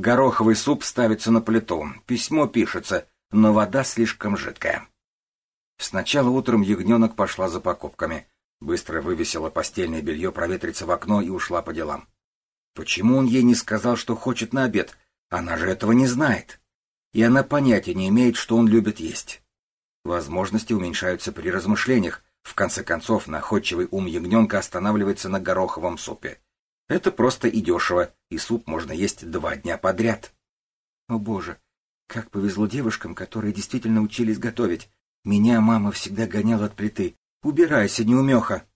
Гороховый суп ставится на плиту, письмо пишется, но вода слишком жидкая. Сначала утром ягненок пошла за покупками. Быстро вывесила постельное белье проветриться в окно и ушла по делам. Почему он ей не сказал, что хочет на обед? Она же этого не знает. И она понятия не имеет, что он любит есть. Возможности уменьшаются при размышлениях. В конце концов, находчивый ум ягненка останавливается на гороховом супе. Это просто и дешево, и суп можно есть два дня подряд. О боже, как повезло девушкам, которые действительно учились готовить. Меня мама всегда гоняла от плиты. Убирайся, неумеха.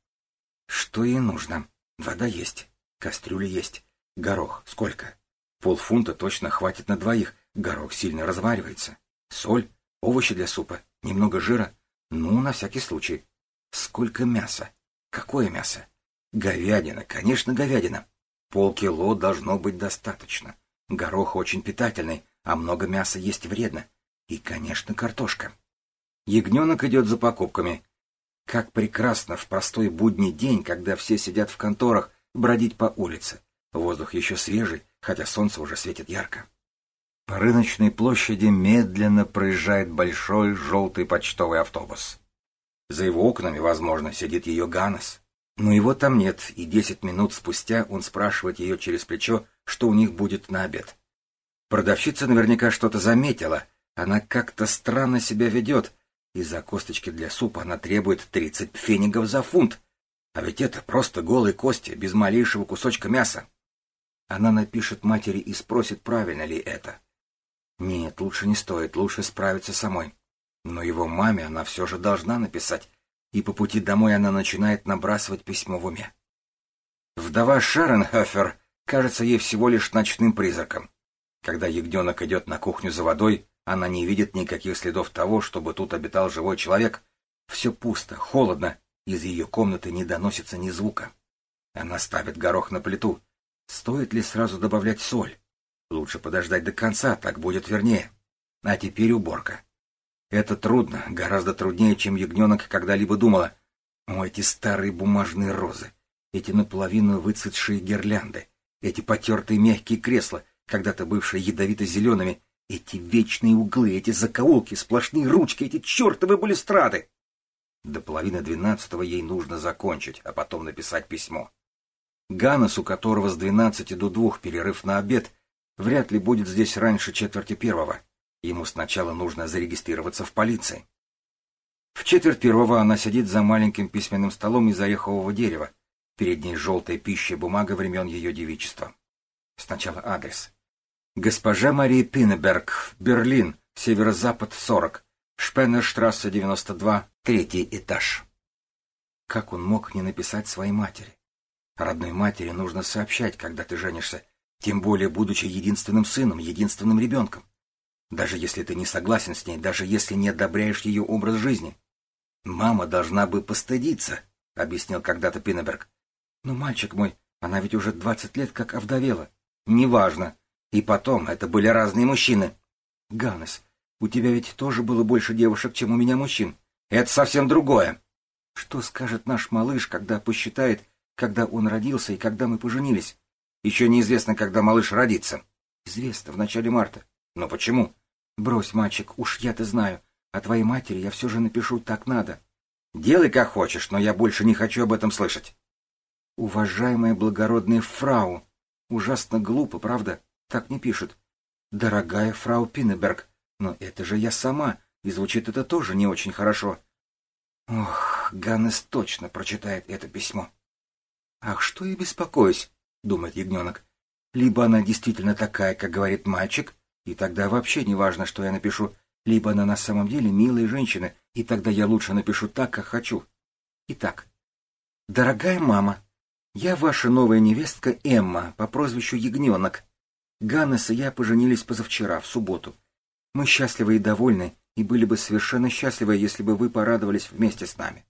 Что ей нужно? Вода есть, кастрюля есть. Горох сколько? Полфунта точно хватит на двоих. Горох сильно разваривается. Соль, овощи для супа, немного жира. Ну, на всякий случай. Сколько мяса? Какое мясо? Говядина, конечно, говядина. Полкило должно быть достаточно. Горох очень питательный, а много мяса есть вредно. И, конечно, картошка. Ягненок идет за покупками. Как прекрасно в простой будний день, когда все сидят в конторах, бродить по улице. Воздух еще свежий, хотя солнце уже светит ярко. По рыночной площади медленно проезжает большой желтый почтовый автобус. За его окнами, возможно, сидит ее Ганес. Но его там нет, и десять минут спустя он спрашивает ее через плечо, что у них будет на обед. Продавщица наверняка что-то заметила. Она как-то странно себя ведет, и за косточки для супа она требует тридцать пфенигов за фунт. А ведь это просто голые кости, без малейшего кусочка мяса. Она напишет матери и спросит, правильно ли это. Нет, лучше не стоит, лучше справиться самой. Но его маме она все же должна написать, и по пути домой она начинает набрасывать письмо в уме. Вдова Шаренхофер кажется ей всего лишь ночным призраком. Когда ягненок идет на кухню за водой, она не видит никаких следов того, чтобы тут обитал живой человек. Все пусто, холодно, из ее комнаты не доносится ни звука. Она ставит горох на плиту. Стоит ли сразу добавлять соль? Лучше подождать до конца, так будет вернее. А теперь уборка. Это трудно, гораздо труднее, чем ягненок когда-либо думала. О, эти старые бумажные розы, эти наполовину выцветшие гирлянды, эти потертые мягкие кресла, когда-то бывшие ядовито-зелеными, эти вечные углы, эти закоулки, сплошные ручки, эти чертовы балюстрады. До половины двенадцатого ей нужно закончить, а потом написать письмо. Ганнес, у которого с двенадцати до двух перерыв на обед, вряд ли будет здесь раньше четверти первого. Ему сначала нужно зарегистрироваться в полиции. В четверть первого она сидит за маленьким письменным столом из орехового дерева. Перед ней желтая пища бумага времен ее девичества. Сначала адрес. Госпожа Мария Пиннеберг, Берлин, северо-запад 40, Шпеннерштрассе 92, третий этаж. Как он мог не написать своей матери? Родной матери нужно сообщать, когда ты женишься, тем более будучи единственным сыном, единственным ребенком даже если ты не согласен с ней, даже если не одобряешь ее образ жизни. Мама должна бы постыдиться, — объяснил когда-то Пиннеберг. Но, мальчик мой, она ведь уже двадцать лет как овдовела. Неважно. И потом, это были разные мужчины. Ганнес, у тебя ведь тоже было больше девушек, чем у меня мужчин. Это совсем другое. Что скажет наш малыш, когда посчитает, когда он родился и когда мы поженились? Еще неизвестно, когда малыш родится. Известно, в начале марта. Но почему? Брось, мальчик, уж я-то знаю. А твоей матери я все же напишу так надо. Делай как хочешь, но я больше не хочу об этом слышать. Уважаемая благородная фрау. Ужасно глупо, правда? Так не пишут. Дорогая фрау Пиннеберг. Но это же я сама, и звучит это тоже не очень хорошо. Ох, Ганнес точно прочитает это письмо. Ах, что я беспокоюсь, думает ягненок. Либо она действительно такая, как говорит мальчик, и тогда вообще не важно, что я напишу, либо она на самом деле милая женщина, и тогда я лучше напишу так, как хочу. Итак, дорогая мама, я ваша новая невестка Эмма по прозвищу Ягненок. Ганнес и я поженились позавчера, в субботу. Мы счастливы и довольны, и были бы совершенно счастливы, если бы вы порадовались вместе с нами.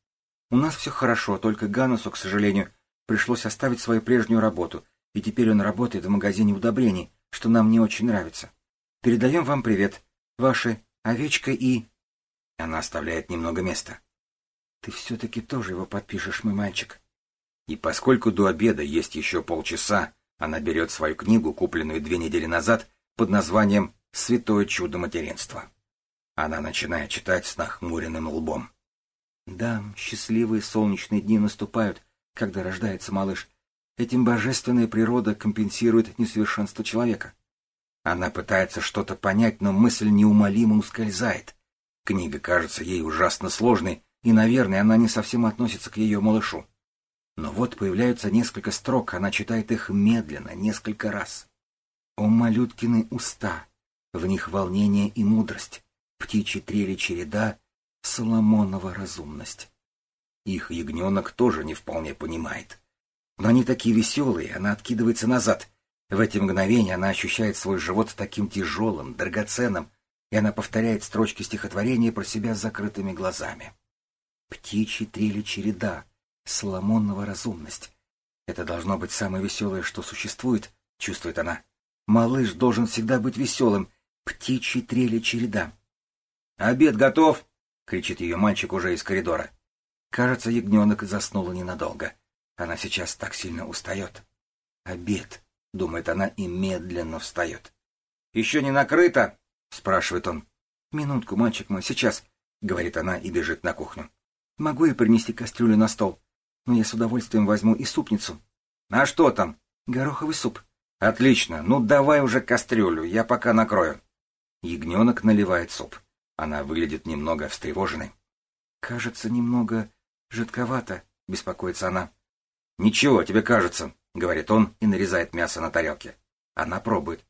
У нас все хорошо, только Ганнесу, к сожалению, пришлось оставить свою прежнюю работу, и теперь он работает в магазине удобрений, что нам не очень нравится. Передаем вам привет. Ваши овечка и...» Она оставляет немного места. «Ты все-таки тоже его подпишешь, мой мальчик». И поскольку до обеда есть еще полчаса, она берет свою книгу, купленную две недели назад, под названием «Святое чудо материнства». Она начинает читать с нахмуренным лбом. Да, счастливые солнечные дни наступают, когда рождается малыш. Этим божественная природа компенсирует несовершенство человека. Она пытается что-то понять, но мысль неумолимо ускользает. Книга кажется ей ужасно сложной, и, наверное, она не совсем относится к ее малышу. Но вот появляются несколько строк, она читает их медленно, несколько раз. О, малюткины уста! В них волнение и мудрость, птичьи трели череда, Соломонова разумность. Их ягненок тоже не вполне понимает. Но они такие веселые, она откидывается назад. В эти мгновения она ощущает свой живот таким тяжелым, драгоценным, и она повторяет строчки стихотворения про себя с закрытыми глазами. Птичьи трели череда, Соломонова разумность. Это должно быть самое веселое, что существует, чувствует она. Малыш должен всегда быть веселым. Птичьи трели череда. «Обед готов!» — кричит ее мальчик уже из коридора. Кажется, ягненок заснула ненадолго. Она сейчас так сильно устает. «Обед!» — думает она и медленно встает. «Еще не накрыто?» — спрашивает он. «Минутку, мальчик мой, сейчас!» — говорит она и бежит на кухню. «Могу я принести кастрюлю на стол? Но я с удовольствием возьму и супницу». «А что там?» «Гороховый суп». «Отлично. Ну, давай уже кастрюлю, я пока накрою». Ягненок наливает суп. Она выглядит немного встревоженной. «Кажется, немного жидковато», — беспокоится она. «Ничего, тебе кажется», — говорит он и нарезает мясо на тарелке. Она пробует.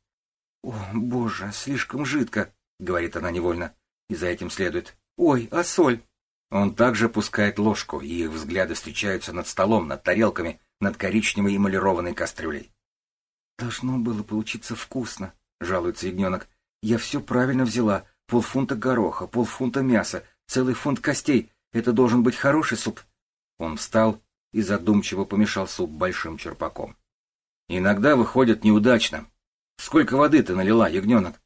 «О, боже, слишком жидко», — говорит она невольно. И за этим следует. «Ой, а соль?» Он также пускает ложку, и их взгляды встречаются над столом, над тарелками, над коричневой эмалированной кастрюлей. «Должно было получиться вкусно», — жалуется ягненок. «Я все правильно взяла. Полфунта гороха, полфунта мяса, целый фунт костей. Это должен быть хороший суп». Он встал и задумчиво помешал суп большим черпаком. «Иногда выходит неудачно. Сколько воды ты налила, ягненок?»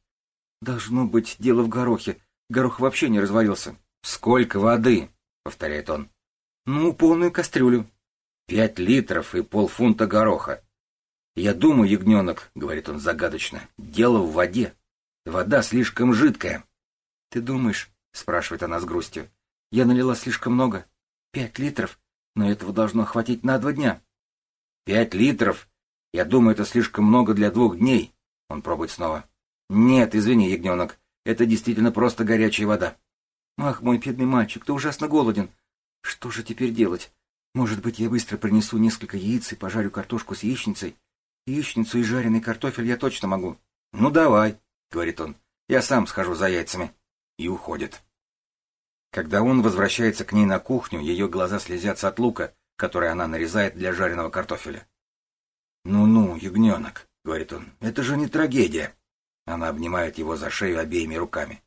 «Должно быть дело в горохе. Горох вообще не разварился». «Сколько воды?» — повторяет он. «Ну, полную кастрюлю». «Пять литров и полфунта гороха. «Я думаю, ягненок», — говорит он загадочно, — «дело в воде. Вода слишком жидкая». «Ты думаешь?» — спрашивает она с грустью. «Я налила слишком много. Пять литров, но этого должно хватить на два дня». «Пять литров? Я думаю, это слишком много для двух дней». Он пробует снова. «Нет, извини, ягненок, это действительно просто горячая вода». «Ах, мой бедный мальчик, ты ужасно голоден. Что же теперь делать? Может быть, я быстро принесу несколько яиц и пожарю картошку с яичницей?» Яичницу и жареный картофель я точно могу. — Ну, давай, — говорит он, — я сам схожу за яйцами. И уходит. Когда он возвращается к ней на кухню, ее глаза слезятся от лука, который она нарезает для жареного картофеля. «Ну-ну, ягненок», — говорит он, — «это же не трагедия». Она обнимает его за шею обеими руками.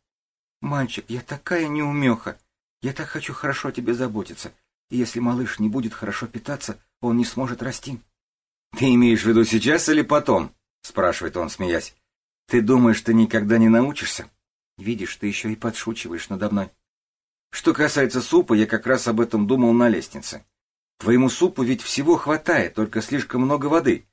«Мальчик, я такая неумеха. Я так хочу хорошо о тебе заботиться. И если малыш не будет хорошо питаться, он не сможет расти». «Ты имеешь в виду сейчас или потом?» — спрашивает он, смеясь. «Ты думаешь, ты никогда не научишься?» «Видишь, ты еще и подшучиваешь надо мной». «Что касается супа, я как раз об этом думал на лестнице. Твоему супу ведь всего хватает, только слишком много воды.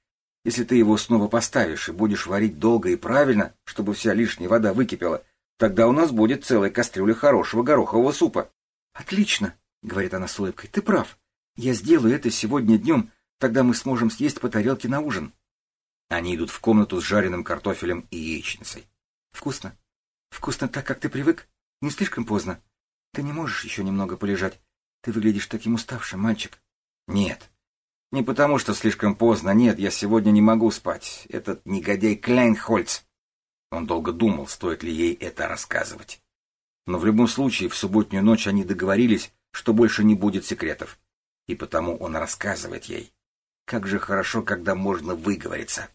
Если ты его снова поставишь и будешь варить долго и правильно, чтобы вся лишняя вода выкипела, тогда у нас будет целая кастрюля хорошего горохового супа». «Отлично», — говорит она с улыбкой, — «ты прав. Я сделаю это сегодня днем, Тогда мы сможем съесть по тарелке на ужин. Они идут в комнату с жареным картофелем и яичницей. Вкусно. Вкусно так, как ты привык? Не слишком поздно. Ты не можешь еще немного полежать. Ты выглядишь таким уставшим, мальчик. Нет. Не потому, что слишком поздно. Нет, я сегодня не могу спать. Этот негодяй Кляйнхольц. Он долго думал, стоит ли ей это рассказывать. Но в любом случае, в субботнюю ночь они договорились, что больше не будет секретов. И потому он рассказывает ей. Как же хорошо, когда можно выговориться.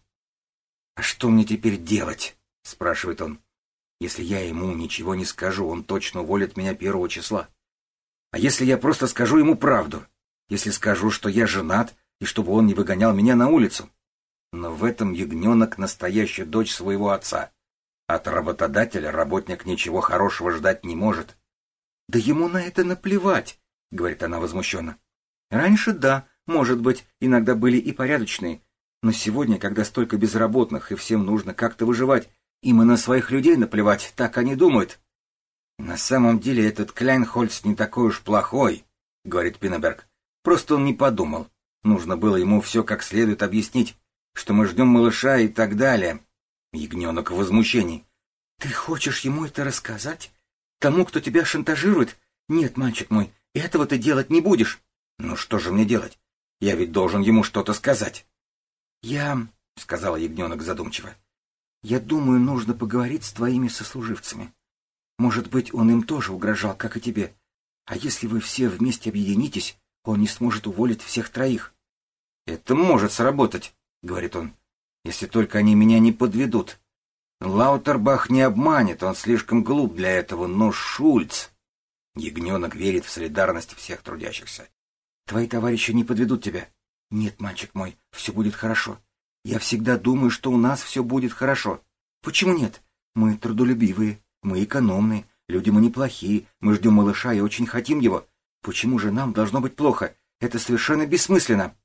«А что мне теперь делать?» — спрашивает он. «Если я ему ничего не скажу, он точно уволит меня первого числа. А если я просто скажу ему правду? Если скажу, что я женат, и чтобы он не выгонял меня на улицу? Но в этом ягненок настоящая дочь своего отца. От работодателя работник ничего хорошего ждать не может. «Да ему на это наплевать», — говорит она возмущенно. «Раньше да, может быть, иногда были и порядочные, но сегодня, когда столько безработных и всем нужно как-то выживать, Им и на своих людей наплевать, так они думают. На самом деле этот Кляйнхольц не такой уж плохой, говорит Пиннеберг. Просто он не подумал. Нужно было ему все как следует объяснить, что мы ждем малыша и так далее. Ягненок в возмущении. Ты хочешь ему это рассказать? Тому, кто тебя шантажирует? Нет, мальчик мой, этого ты делать не будешь. Ну что же мне делать? Я ведь должен ему что-то сказать. Я, — сказала ягненок задумчиво, — я думаю, нужно поговорить с твоими сослуживцами. Может быть, он им тоже угрожал, как и тебе. А если вы все вместе объединитесь, он не сможет уволить всех троих. — Это может сработать, — говорит он, — если только они меня не подведут. Лаутербах не обманет, он слишком глуп для этого, но Шульц... Ягненок верит в солидарность всех трудящихся. Твои товарищи не подведут тебя. Нет, мальчик мой, все будет хорошо. Я всегда думаю, что у нас все будет хорошо. Почему нет? Мы трудолюбивые, мы экономные, люди мы неплохие, мы ждем малыша и очень хотим его. Почему же нам должно быть плохо? Это совершенно бессмысленно.